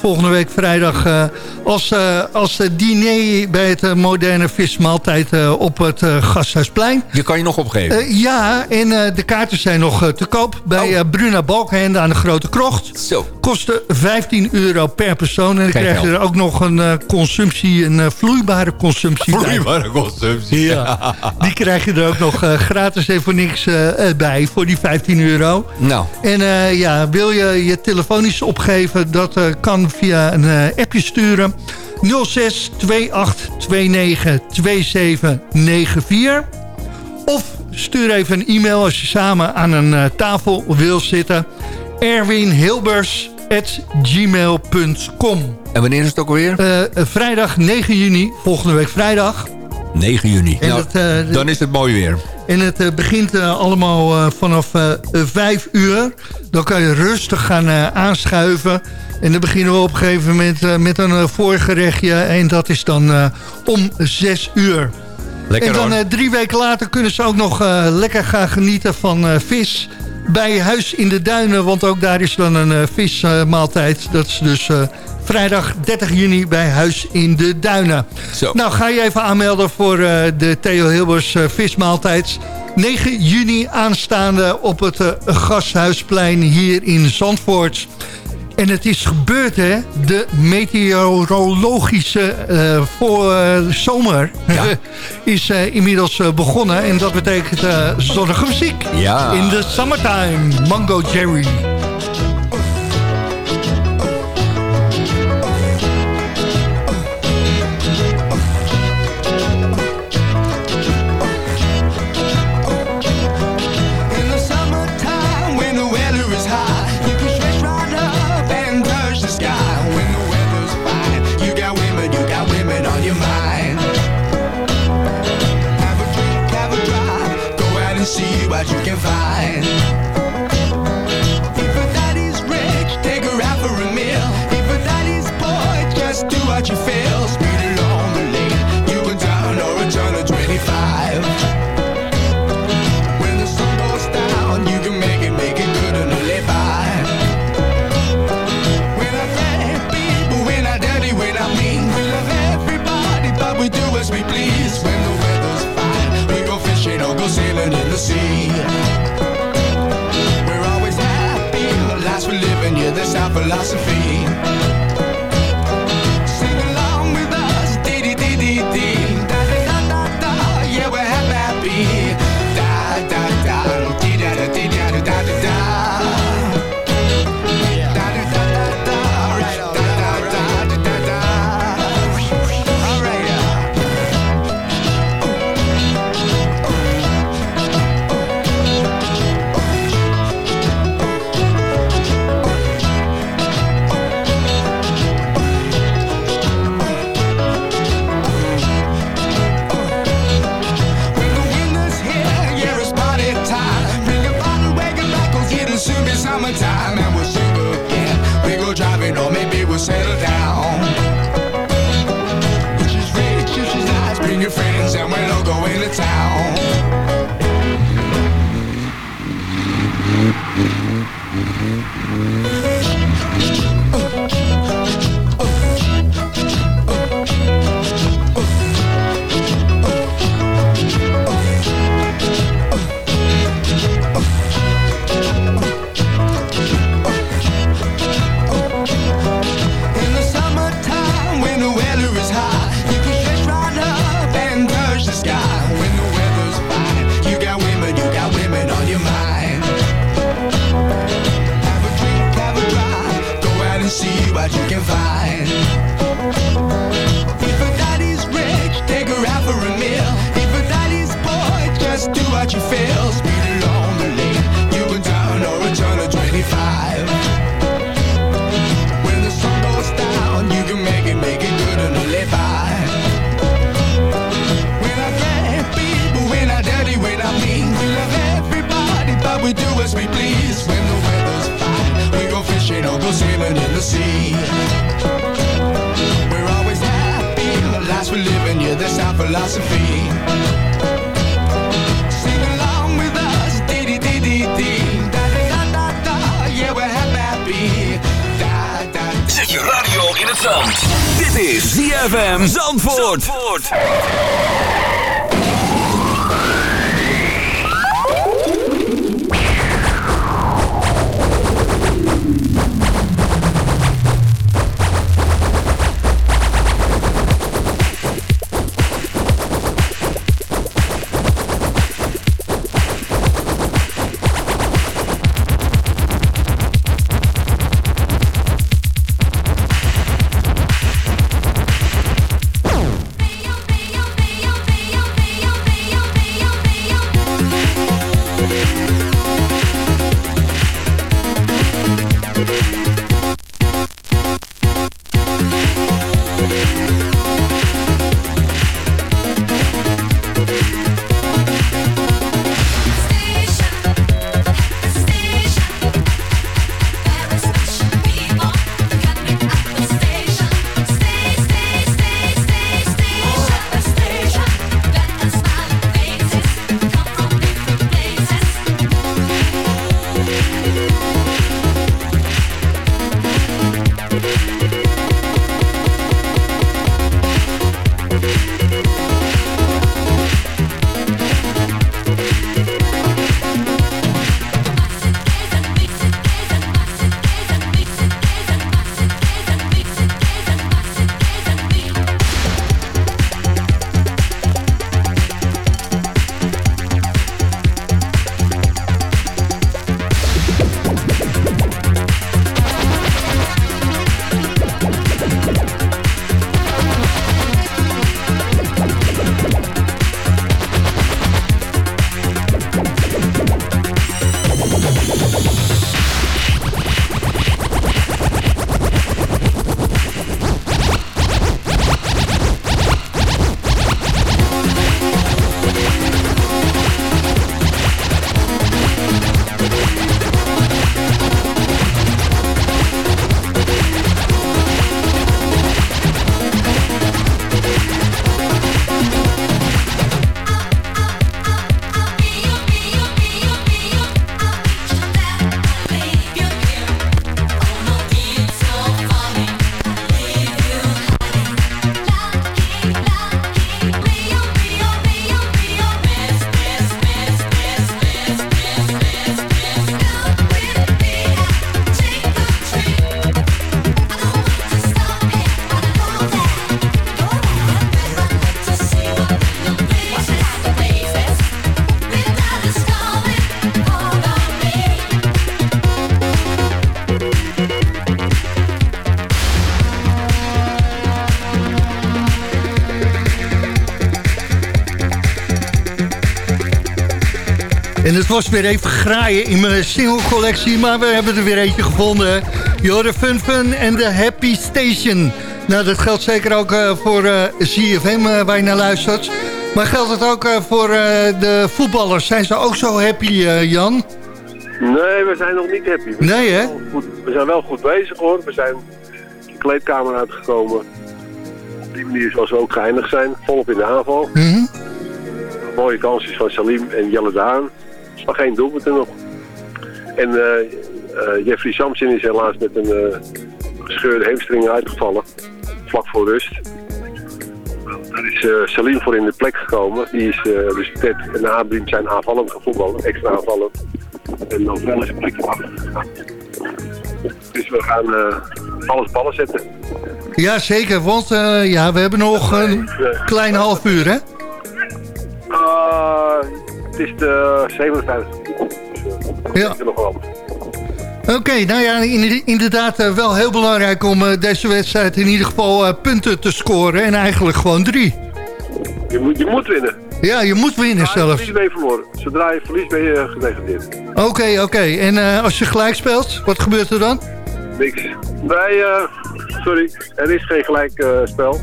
volgende week vrijdag eh, als, als diner bij het moderne vismaaltijd op het Gasthuisplein. Je kan je nog opgeven. Ja, en de kaarten zijn nog te koop bij eh, Bruna Balkenende aan de Grote Krocht. Oh. Zo. Kosten 15 euro per persoon. En dan Geen krijg je er ook nog een consumptie, een vloeibare consumptie. Vloeibare consumptie. Ja, die krijg je er ook nog eh, gratis en voor niks eh, eh, bij, voor die 15 euro. Nou, En ja, wil je je telefonisch opgeven, dat kan via een appje sturen. 06 28 29 27 94. Of stuur even een e-mail als je samen aan een tafel wil zitten. erwinhilbers.gmail.com en wanneer is het ook alweer? Vrijdag 9 juni, volgende week vrijdag. 9 juni. Nou, eh, dan is het mooi weer. En het eh, begint eh, allemaal vanaf eh 5 uur. Dan kan je rustig gaan aanschuiven. En dan beginnen we op een gegeven moment met een voorgerechtje. En dat is dan om 6 uur. Lekker en dan drie weken later kunnen ze ook nog lekker gaan genieten van vis bij Huis in de Duinen. Want ook daar is dan een eh, vismaaltijd. dat is dus eh, vrijdag 30 juni bij Huis in de Duinen. Zo. Nou, ga je even aanmelden voor eh, de Theo Hilbers vismaaltijd. 9 juni aanstaande op het Gashuisplein hier in Zandvoort. En het is gebeurd, hè? De meteorologische eh, voor, zomer is eh, inmiddels eh, begonnen. En dat betekent zonnige muziek. Ja. In the summertime, Mango Jerry. Philosophy. as we please When the weather's fine. We go fishing or go swimming in the sea. We're always happy The last we're living, yeah, that's our philosophy. Sing along with us da da you we're happy Da-da je radio in het zand. Dit is ZFM Zandvoort. Was weer even graaien in mijn single-collectie, maar we hebben er weer eentje gevonden. Jorde Fun Fun en de Happy Station. Nou, dat geldt zeker ook eh, voor eh CFM eh, waar je naar luistert. Maar geldt het ook voor de voetballers? Zijn ze ook zo happy, Jan? Nee, we zijn nog niet happy. We Nee, hè? goed- we zijn wel goed bezig hoor. We zijn de kleedkamer uitgekomen. Op die manier zoals we ook geëindigd zijn. Volop in de aanval. Mhm. Mooie kansjes van Salim en Jelle Daan. Maar geen doelpunten nog. En eh, eh, Jeffrey Samson is helaas met een eh, gescheurde hamstring uitgevallen. Vlak voor rust. Daar is eh, Salim voor in de plek gekomen. Die is eh, dus Ted en Abrim zijn aanvallend gevoetbald. Extra aanvallend. En dan wel eens een plekje. Dus we gaan alles ballen zetten. Ja, zeker, want ja, we hebben nog een klein half uur, hè? Het is de 57. Dus, eh, Ja. is nog wel. Oké, nou ja, in- inderdaad eh, wel heel belangrijk om eh, deze wedstrijd in ieder geval eh, punten te scoren. En eigenlijk gewoon drie. Je moet, je moet winnen. Ja, je moet winnen Zodra je zelfs. ben je verloren. Zodra je verliest ben je gedegradeerd. Oké, oké. En als je gelijk speelt, wat gebeurt er dan? Niks. Bij, eh, sorry, er is geen gelijk eh, spel.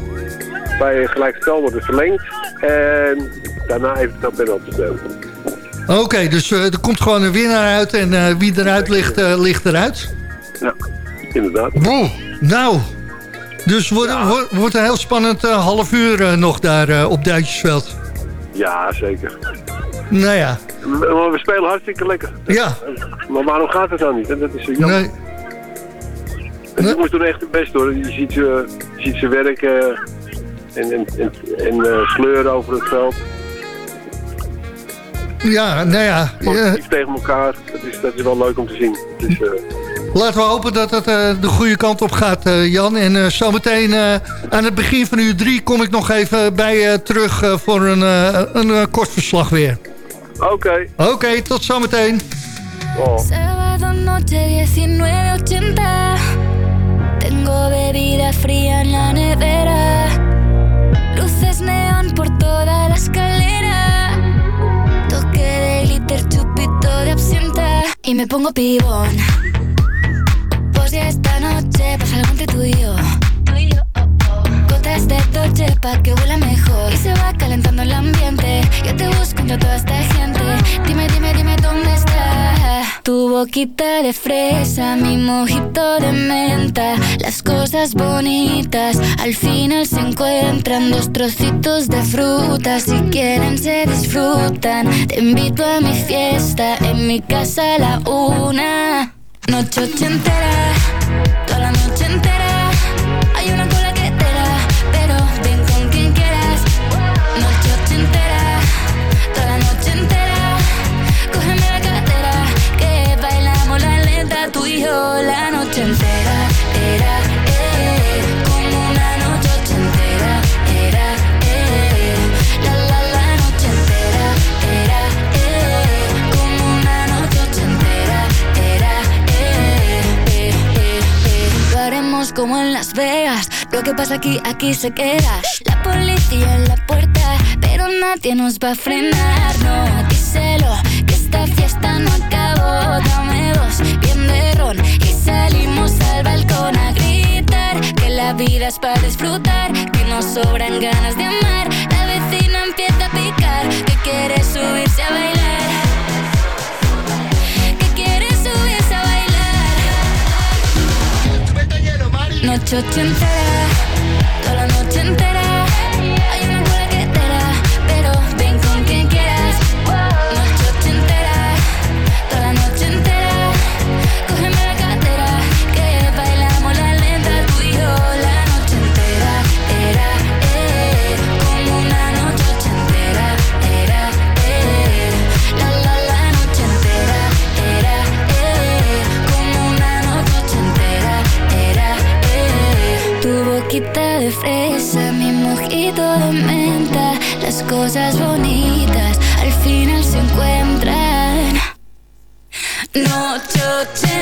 Bij gelijk spel wordt het verlengd. En daarna eventueel penalty spelen. Oké, dus eh, er komt gewoon een winnaar uit en eh, wie eruit ligt, eh, ligt eruit. Ja. inderdaad. Boe, nou, dus wordt, wordt, een heel spannend half uur nog daar op Duitsersveld. Ja, zeker. Nou ja, Maar we spelen hartstikke lekker. ja, Maar waarom gaat het dan niet? Dat is jammer. nee, En die jongens doen echt het best hoor. Je ziet ze, je ziet ze werken en, en, en, en sleuren over het veld. Ja, nou ja. eh, Positief tegen elkaar. Dat is, dat is wel leuk om te zien. Het is, eh, laten we hopen dat het eh, de goede kant op gaat, eh, Jan. En eh, zometeen eh, aan het begin van uur drie kom ik nog even bij je terug eh, voor een, eh, een eh, kort verslag weer. Oké. Oké, tot zometeen. Oh. Sábado noche 1980 Tengo bebida fría en la nevera Luces neón por toda la escalera Y me pongo pibón. Pues ya esta noche pasa algo entre tú y yo de Dolce pa' que huela mejor. Y se va calentando el ambiente. Yo te busco entre toda esta gente. Dime, dime, dime dónde está. Tu boquita de fresa, mi mojito de menta. Las cosas bonitas al final se encuentran. Dos trocitos de fruta, si quieren se disfrutan. Te invito a mi fiesta, en mi casa a la una. Noche ochentera, toda la noche como en Las Vegas. Lo que pasa aquí, aquí se queda. La policía en la puerta Pero nadie nos va a frenar. No, díselo Que esta fiesta no acabó. Dame dos, bien de ron Y salimos al balcón a gritar Que la vida es para disfrutar Que nos sobran ganas de bailar Noche Noche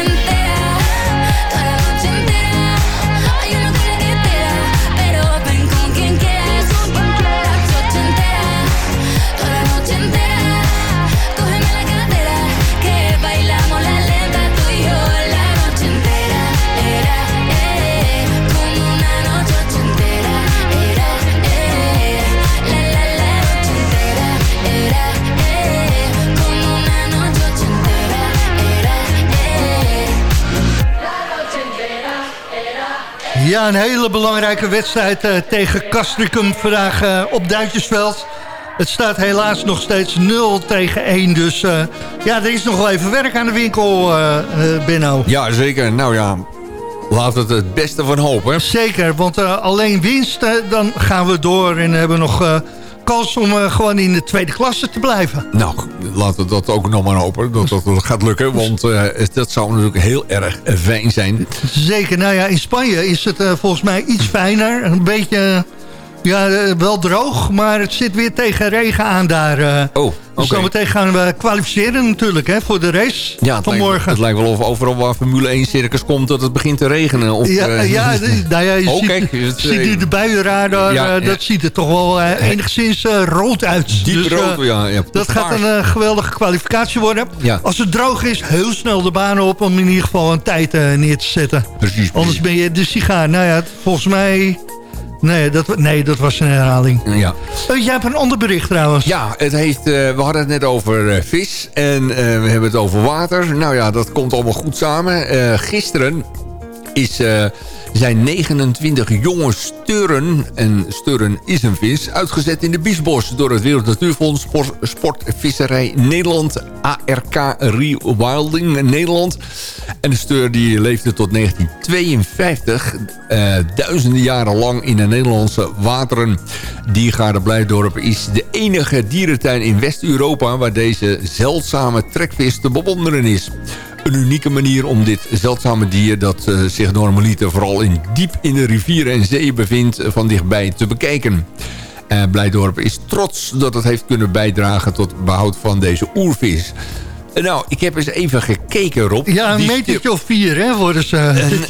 Ja, een hele belangrijke wedstrijd eh, tegen Castricum vandaag eh, op Duitsersveld. Het staat helaas nog steeds 0 tegen 1. Dus eh, ja, er is nog wel even werk aan de winkel, Benno. Ja, zeker. Nou ja, laat het het beste van hopen. Zeker, want alleen winst, eh, dan gaan we door en hebben nog kans om eh, gewoon in de tweede klasse te blijven. Nou, laten we dat ook nog maar hopen. Dat dat, dat gaat lukken. Want eh, dat zou natuurlijk heel erg eh, fijn zijn. Zeker, nou ja, in Spanje is het volgens mij iets fijner. Een beetje, ja, wel droog, maar het zit weer tegen regen aan daar. Oh, oké. Zometeen gaan we kwalificeren natuurlijk hè, voor de race Ja, het van lijkt, morgen. het lijkt wel of overal waar Formule 1 circus komt... dat het begint te regenen. Of, ja, eh, ja, nou ja, je Oh, ziet, kijk, het, ziet eh, nu de buienradar, ja, eh, dat ziet er toch wel eh, enigszins eh, rood uit. Diep Dus, eh, rood, ja. ja. Dat gaat een eh, geweldige kwalificatie worden. Als het droog is, heel snel de baan op om in ieder geval een tijd eh, neer te zetten. Precies, Anders precies. ben je de sigaar. Nou ja, volgens mij... Nee, dat, nee, dat was een herhaling. Ja. Eh, jij hebt een ander bericht trouwens. Ja, het heeft, eh, we hadden het net over eh, vis en we hebben het over water. Nou ja, dat komt allemaal goed samen. Gisteren is, zijn 29 jonge sturen, en sturen is een vis... uitgezet in de Biesbos door het Wereld Natuurfonds Sport, Sportvisserij Nederland... ARK Rewilding Nederland. En de steur die leefde tot 1952, eh, duizenden jaren lang in de Nederlandse wateren. Diergaarde Blijdorp is de enige dierentuin in West-Europa... waar deze zeldzame trekvis te bewonderen is. Een unieke manier om dit zeldzame dier... dat uh, zich normaliter vooral in, diep in de rivieren en zeeën bevindt... Uh, van dichtbij te bekijken. Uh, Blijdorp is trots dat het heeft kunnen bijdragen... tot behoud van deze oervis. Nou, ik heb eens even gekeken, Rob. Ja, een metertje of vier, hè, worden ze.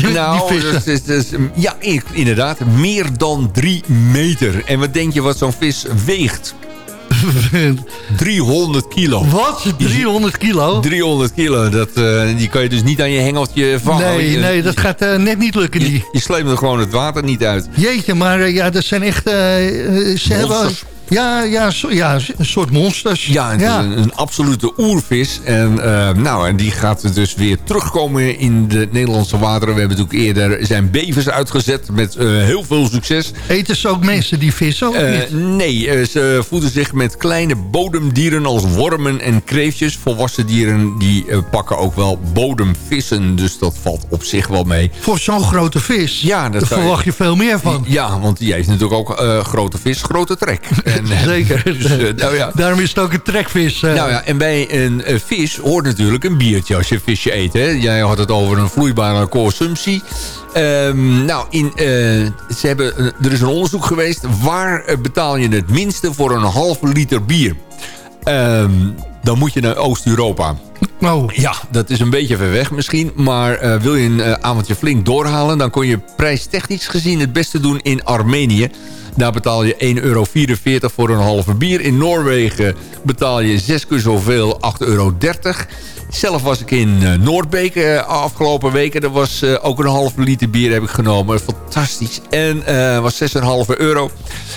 Uh, nou, dus, dus, dus, ja, inderdaad. Meer dan drie meter. En wat denk je wat zo'n vis weegt? 300 kilo. Wat? 300 kilo? 300 kilo. Dat, uh, die kan je dus niet aan je hengeltje vangen. Nee, je, nee dat gaat uh, net niet lukken. Je, die. je sleept er gewoon het water niet uit. Jeetje, maar uh, ja, dat zijn echt... ze hebben, ja, ja, so, ja, een soort monsters. Ja, is een, een, absolute oervis. En, uh, nou, en die gaat dus weer terugkomen in de Nederlandse wateren. We hebben natuurlijk eerder zijn bevers uitgezet met uh, heel veel succes. Eten ze ook mensen die vissen? Uh, nee, ze voeden zich met kleine bodemdieren als wormen en kreeftjes. Volwassen dieren die pakken ook wel bodemvissen. Dus dat valt op zich wel mee. Voor zo'n grote vis? Ja, daar verwacht je veel meer van. Ja, want die heeft natuurlijk ook grote vis, grote trek. En, Zeker. Dus, uh, nou ja. Daarom is het ook een trekvis. Uh. Nou ja, en bij een uh, vis hoort natuurlijk een biertje als je een visje eet. Hè? Jij had het over een vloeibare consumptie. Um, nou, in, ze hebben, er is een onderzoek geweest. Waar betaal je het minste voor een halve liter bier? Um, dan moet je naar Oost-Europa. Oh. Ja, dat is een beetje ver weg misschien. Maar uh, wil je een uh, avondje flink doorhalen... dan kon je prijstechnisch gezien het beste doen in Armenië. Daar betaal je 1,44 euro voor een halve bier. In Noorwegen betaal je 6 keer zoveel, 8,30 euro. Zelf was ik in uh, Noordbeek uh, afgelopen weken. Dat was uh, ook een halve liter bier heb ik genomen. Fantastisch. En was 6,5 euro.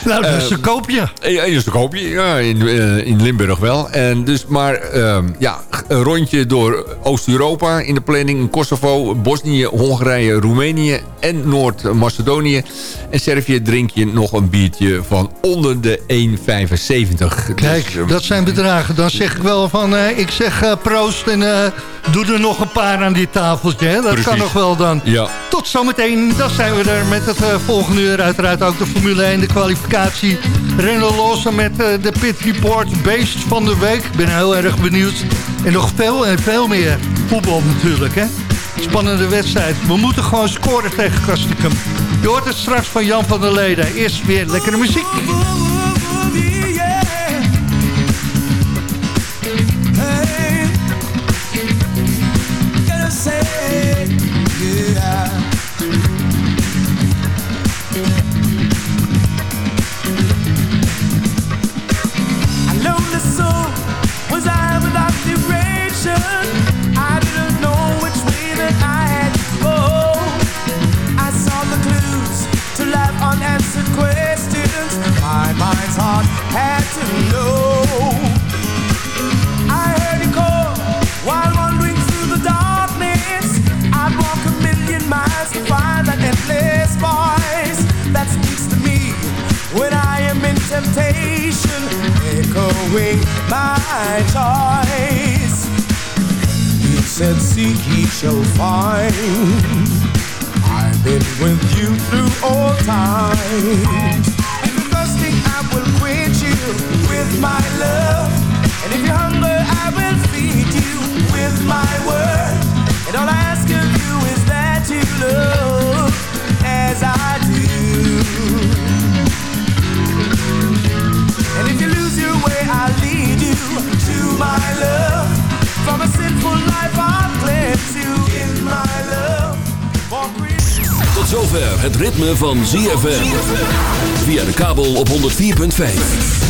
Nou, dat is een koopje. Ja, is een koopje. Ja, in, in Limburg wel. En dus maar ja, een rondje door Oost-Europa in de planning. Kosovo, Bosnië, Hongarije, Roemenië en Noord-Macedonië. En Servië drink je nog een biertje van onder de 1,75. Kijk, dus, dat zijn bedragen. Dan zeg ik wel van, ik zeg proost en uh, doe er nog een paar aan dit tafeltje. Hè? Dat Precies. kan nog wel dan. Ja. Tot zometeen. Dan zijn we er met het uh, volgende uur. Uiteraard ook de Formule 1, de kwalificatie. Renault Lawson met uh, de Pit Report. Beest van de week. Ik ben heel erg benieuwd. En nog veel en veel meer voetbal natuurlijk. Hè? Spannende wedstrijd. We moeten gewoon scoren tegen Kastikum. Je hoort het straks van Jan van der Leden. Eerst weer lekkere muziek. Had to know. I heard you call while wandering through the darkness. I'd walk a million miles to find that endless voice that speaks to me when I am in temptation, echoing my choice. He said, Seek, ye shall find. I've been with you through all times with my love. And if you're hungry, I will feed you with my word. And all I ask of you is that you love as I do. And if you lose your way, I'll lead you to my love. From a sinful life, I'll cleanse you in my love. Tot zover het ritme van ZFM. Via de kabel op 104.5.